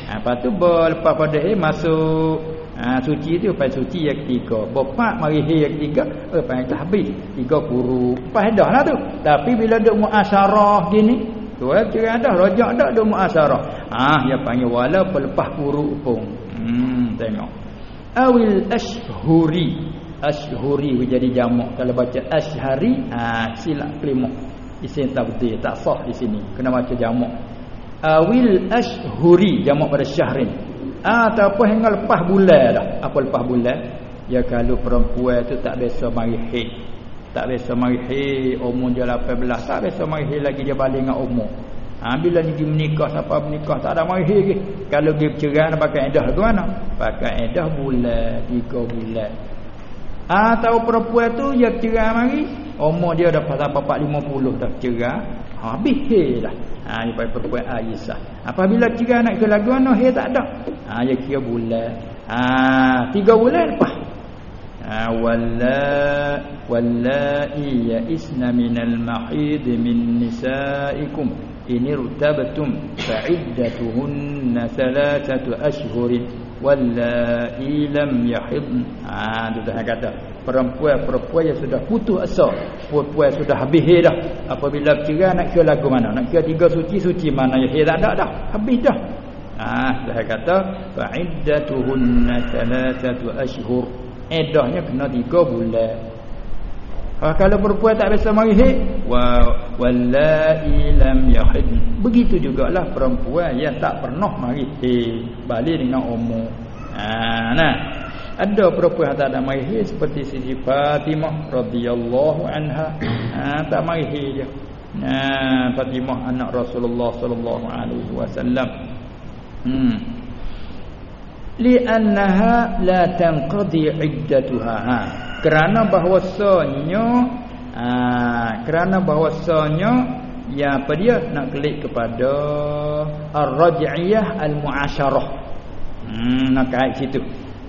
Ha, lepas tu lepas pada eh masuk ha, suci tu lepas suci yang ketiga. Bapak mari he yang ketiga, eh yang habis. Tiga puru. Lepas dah lah tu. Tapi bila duk muasyarah gini, tu eh kira dah rojak dah duk muasyarah. Ah, dia panggil walaupun lepas puru pun. Hmm, tengok. Awil ashhuri. Ashhuri jadi jamak kalau baca ashhari, ah silap kelima. Isim tak betul, tak sah di sini. Kena baca jamak awil ashhuri jamak pada syahrin ataupun hingga lepas bulan dah apa lepas bulan ya kalau perempuan tu tak biasa mari haid tak biasa mari haid umur dia 18 tak biasa mari haid lagi dia balik dengan umur ha, bila dia menikah siapa menikah tak ada mari haid kalau dia bercerai nak pakai edah ke mana pakai edah bulan 3 bulan atau perempuan tu dia cerai mari umur dia dah sampai 40 dah cerai habis haid dah Ha ni pai perempuan Aisyah. Apabila kira nak ke lagu mana he tak ada. Ha ya kira bulan. Ha tiga bulan lepas. Ha walla wallai ya isna minal mahid min nisaikum. In irtabtum fa'iddatuhunna thalathatu ashhurin. Wallai lam yahid. Ha tu dah kata. Perempuan-perempuan yang sudah putus asa perempuan sudah habis dah apabila kira nak kira lagu mana? Nak kira tiga suci suci mana ya tak ada dah? Habis dah. Ah saya kata fa'iddatuhunna thalathatu ashhur iddahnya kena tiga bulan ha, kalau perempuan tak biasa mari hid wa wallai lam yahid begitu jugalah perempuan yang tak pernah mari hid balik dengan umur ah nah ada perempuan tak ada mahir seperti Siti Fatimah radhiyallahu anha. Ha, tak mahir dia. Ha, Fatimah anak Rasulullah sallallahu alaihi wasallam. Hmm li'annaha la tanqadi iddatuha. Ha. Kerana bahwasanya ha kerana bahwasanya ya apa dia? Nak klik kepada ar-raj'iyah al-mu'asyarah hmm nak kait situ?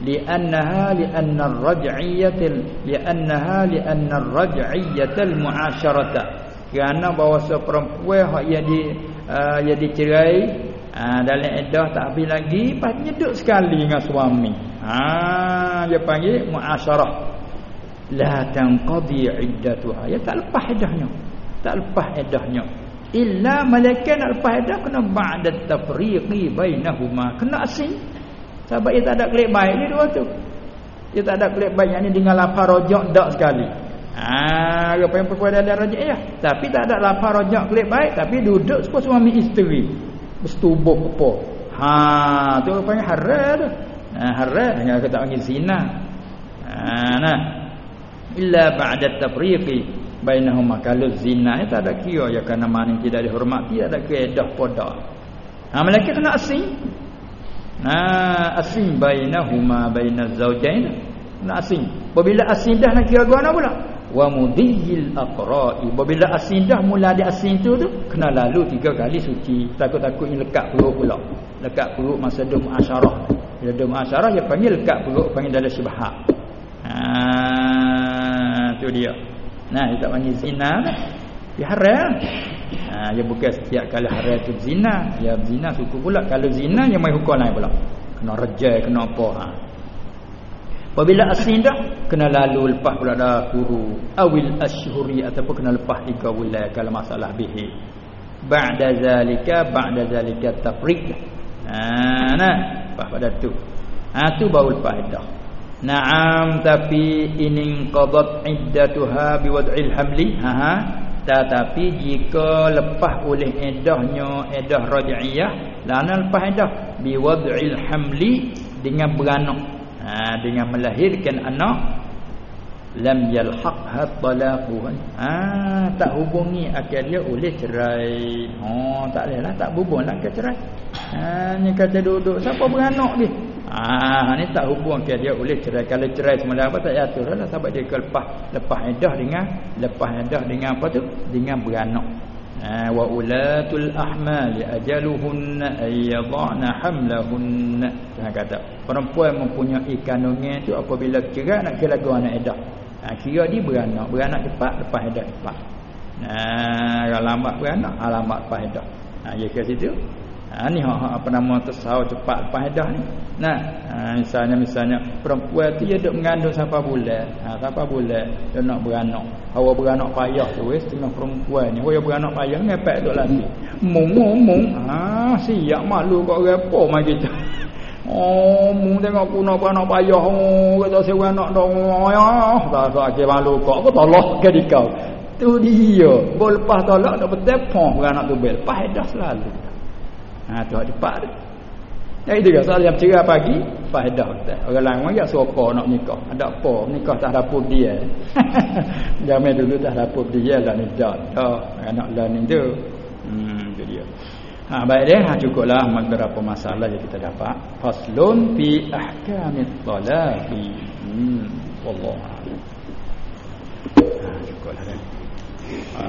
Li'annaha li'anna ar-raj'iyyah li'annaha li'anna ar-raj'iyyah al-mu'asyarah kerana bahwasanya perempuan yang di uh, yang dicerai uh, dalam iddah tak habis lagi pas nyeduk sekali dengan suami ha dia panggil muasyarah la tanqadi iddatuha ya tak lepas iddahnya tak lepas iddahnya illa malaikat nak lepas iddah kena ba'da tafriqi bainahuma kena asing sebab dia tak ada kelip baik ni dua tu. Dia tak ada kelip baik yang ni dengan lapar rojak dak sekali. Ah, apa yang perempuan dalam rojak ya. Tapi tak ada lapar rojak kelip baik tapi duduk seperti suami isteri. Bersetubuh apa. Ha, tu yang haram tu. Ha, haram dengan kata panggil zina. Ha, nah. Illa ba'da tafriqi bainahuma kalau zina itu tak ada kira ya kerana mana tidak dihormati ada keedah poda ha malaikat kena asing nah asing bainahuma bainaz zaujain kena asing apabila asing dah nak kira guna pula wa mudhil aqra'i apabila asing dah mula dia asing tu tu kena lalu tiga kali suci takut-takut ni lekat perut pula lekat perut masa dum asyarah bila dum asyarah dia panggil lekat perut panggil dalam syibhah ha tu dia Nah, dia tak panggil zina. Dia haram. Ha, dia bukan setiap kali haram tu zina. Dia zina suku pula. Kalau zina, dia main hukum lain pula. Kena rejai, kena apa. Ha. Apabila asin dah, kena lalu lepas pula dah kuru. Awil asyhuri ataupun kena lepas tiga bulan kalau masalah bihi. Ba'da zalika, ba'da zalika tafrik. Ha, nah, lepas pada tu. Ha, tu baru lepas dah. Naam tapi inin qadat iddatuha biwad'il hamli. Ha ha. Tetapi jika lepas oleh eddahnya eddah raj'iyah, lana lepas eddah biwad'il hamli dengan beranak. Ha dengan melahirkan anak lam yalhaqha talaqu. Ha tak hubungi dia oleh cerai. Oh tak lehlah tak hubunglah ke cerai. Ha ni kata duduk siapa beranak dia? Ah ni tak hubung dia boleh cerai kalau cerai semula apa tak atur lah sebab dia lepas lepas edah dengan lepas edah dengan apa tu dengan beranak. Ah wa ulatul ahmal ajaluhun ayyadhna hamlahun. Jangan kata perempuan mempunyai kandungan tu apabila cerai nak kira lagu anak edah. Ah kira dia beranak, beranak cepat lepas edah cepat. Nah, kalau lambat beranak, ah, lambat lepas edah. Ah ya ke situ. Ha ni hak apa nama tersau cepat lepas edah ni. Nah, ha, misalnya misalnya perempuan tu dia duk mengandung sampai bulan. Ha sampai bulan dia nak beranak. Hawa beranak payah tu weh setengah perempuan ni. Hawa beranak payah ngepek duk lagi. Mung mung. Ha siap malu kok repo mai kita. Oh, mung tengok kuna beranak payah. Oh, kata saya anak dong. Ya, tak tak ke malu kok. Apa tolak ke dikau. Tu dia. Bol lepas tolak dak betul pon beranak tu bel. Pah dah selalu. Ha tu hak cepat tu. Jadi dia soal yang cerai pagi, faedah kita. Orang lain ya suka nak nikah. Ada apa? Nikah tak dapur dia. Zaman dulu tak dapur dia lah ni dah. Oh, anak ni tu. Hmm, tu dia. Ha baik dia, ha cukuplah beberapa masalah yang kita dapat. Faslun fi ahkamit talaqi. Hmm, wallahu a'lam. Ha cukuplah dah. Ha,